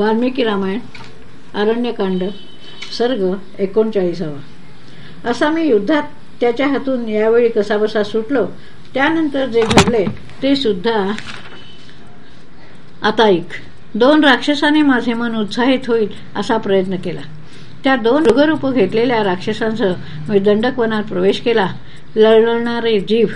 वाल्मिकी रामायण अरण्यकांड सर्ग एकोणचाळीसावा. असा मी युद्धात त्याच्या हातून यावेळी कसाबसा सुटलो. त्यानंतर जे घडले ते सुद्धा आता ऐक. दोन राक्षसाने माझे मन उत्साहित होईल असा प्रयत्न केला. त्या दोन मृगरूप घेतलेल्या राक्षसांसह मी दंडकवनात प्रवेश केला. लळणारे जीभ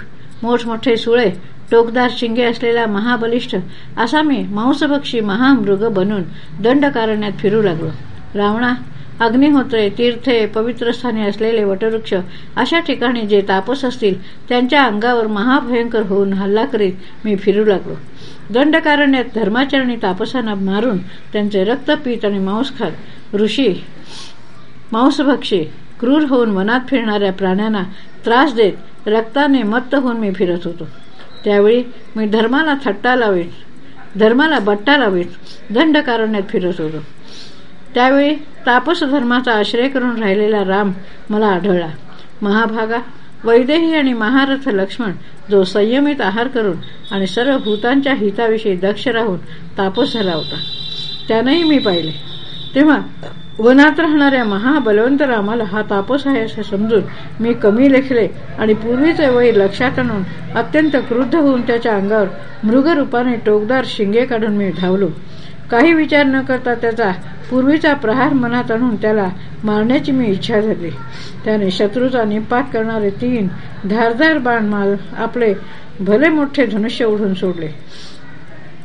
मोठमोठे सुळे टोकदार शिंगे असलेला महाबलिष्ठ असा मी मांसभक्षी महामृग बनून दंडकारण्यात फिरू लागलो. रावणा अग्निहोत्रे तीर्थे पवित्र स्थानी असलेले वटवृक्ष अशा ठिकाणी जे तापस असतील त्यांच्या अंगावर महाभयंकर होऊन हल्ला करीत मी फिरू लागलो. दंडकारण्यात धर्माचरणी तापसांना मारून त्यांचे रक्तपीत आणि मांस खात ऋषी मांसभक्षी क्रूर होऊन वनात फिरणाऱ्या प्राण्यांना त्रास देत रक्ताने मत्त होऊन मी फिरत होतो. त्यावेळी मी धर्माला थट्टा लावीत धर्माला बट्टा लावीत दंडकारण्यात फिरत होतो. त्यावेळी तापस धर्माचा आश्रय करून राहिलेला राम मला आढळला. महाभागा वैदेही आणि महारथ लक्ष्मण जो संयमित आहार करून आणि सर्व भूतांच्या हिताविषयी दक्ष राहून तापस झाला होता. त्यानंही मी पाहिले. तेव्हा वनात राहणाऱ्या महाबलवंत रामाला हा तापस आहे असे समजून मी कमी लेखले आणि पूर्वीचे वय लक्षात आणून अत्यंत क्रुद्ध होऊन त्याच्या अंगावर मृगरूपाने टोकदार शिंगे काढून मी धावलो काही विचार न करता त्याचा पूर्वीचा प्रहार मनात आणून त्याला मारण्याची मी इच्छा झाली. त्याने शत्रूचा निपात करणारे तीन धारधार बाण माल आपले भले मोठे धनुष्य उडून सोडले.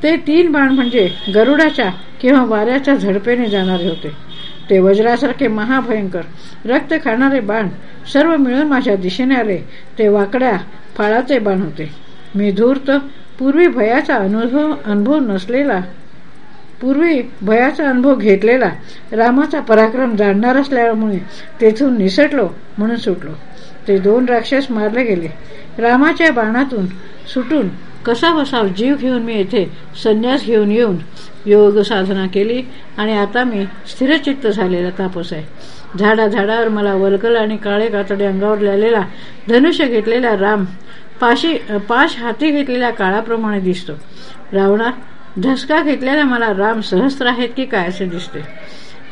ते तीन बाण म्हणजे गरुडाच्या किंवा वाऱ्याच्या झडपेने जाणारे होते. ते वज्रासारखे महाभयंकर. रक्त खाणारे बाण सर्व मिळून माझ्या दिशेने आले. ते वाकड्या फाळाचे बाण होते. मी धूर्त पूर्वी भयाचा अनुभव अनुभव नसलेला पूर्वी भयाचा अनुभव घेतलेला रामाचा पराक्रम जाणणार असल्यामुळे तेथून निसटलो म्हणून सुटलो. ते दोन राक्षस मारले गेले. रामाच्या बाणातून सुटून कसा बसा जीव घेऊन मी येथे संन्यास घेऊन येऊन योग साधना केली आणि आता मी स्थिरचित्त झालेला तापस आहे. झाडा झाडावर मला वलकल आणि काळे कातडे अंगावर लिहिलेला धनुष्य घेतलेला राम पाशी पाश हाती घेतलेल्या काळाप्रमाणे दिसतो. रावणा धसका घेतलेला मला राम सहस्त्र आहेत की काय असे दिसते?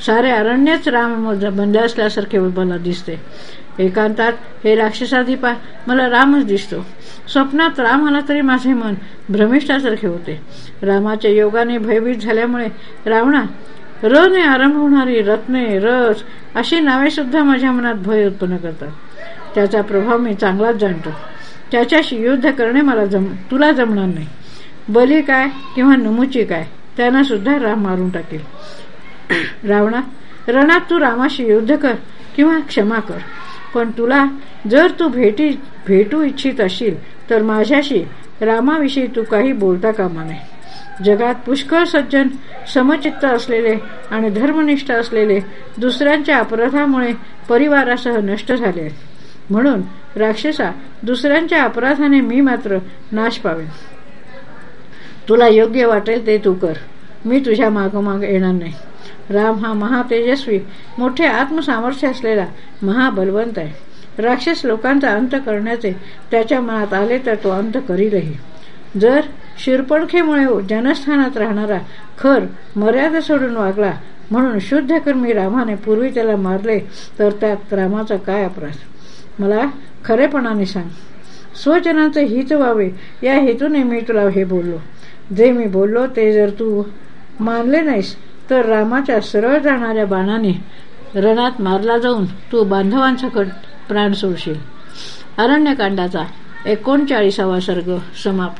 सारे अरण्यच राम बनले असल्यासारखे मला दिसते. एकांतात हे राक्षसाधिपा मला रामच दिसतो. स्वप्नात राम आला तरी माझे मन भ्रमिष्ठासारखे होते. रामाच्या योगाने भयभीत झाल्यामुळे रावणा र ने आरंभ होणारी रत्ने रस अशी नावे सुद्धा माझ्या मनात भय उत्पन्न करतात. त्याचा प्रभाव मी चांगलाच जाणतो. त्याच्याशी युद्ध करणे मला जम तुला जमणार नाही. बली काय किंवा नमुची काय त्यांना सुद्धा राम मारून टाकेल. रावणा रणात तू रामाशी युद्ध कर किंवा क्षमा कर. पण तुला जर तू भेटी भेटू इच्छित असशील तर माझ्याशी रामाविषयी तू काही बोलता कामा नाही जगात पुष्कळ सज्जन समचित्त असलेले आणि धर्मनिष्ठ असलेले दुसऱ्यांच्या अपराधामुळे परिवारासह नष्ट झाले आहेत. म्हणून राक्षसा दुसऱ्यांच्या अपराधाने मी मात्र नाश पावेन. तुला योग्य वाटेल ते तू कर. मी तुझ्या मागोमाग येणार नाही. राम हा महातेजस्वी मोठे आत्मसामर्थ्य असलेला महाबलवंत आहे. राक्षस लोकांचा अंत करण्याचे त्याच्या मनात आले तर तो अंत करीलही. जर शिरपणखेमुळे जनस्थानात राहणारा खर मर्यादा सोडून वागला म्हणून शुद्ध कर्मी रामाने पूर्वी त्याला मारले तर त्यात रामाचा काय अपराध? मला खरेपणाने सांग. स्वजनाचे हित व्हावे या हेतूने मी तुला हे बोललो. जे मी बोललो ते जर तू मानले नाहीस तर रामाच्या सरळ जाणाऱ्या बाणाने रणात मारला जाऊन तू बांधवांसकट प्राण सोडशील. अरण्यकांडाचा एकोणचाळीसावा सर्ग समाप्त.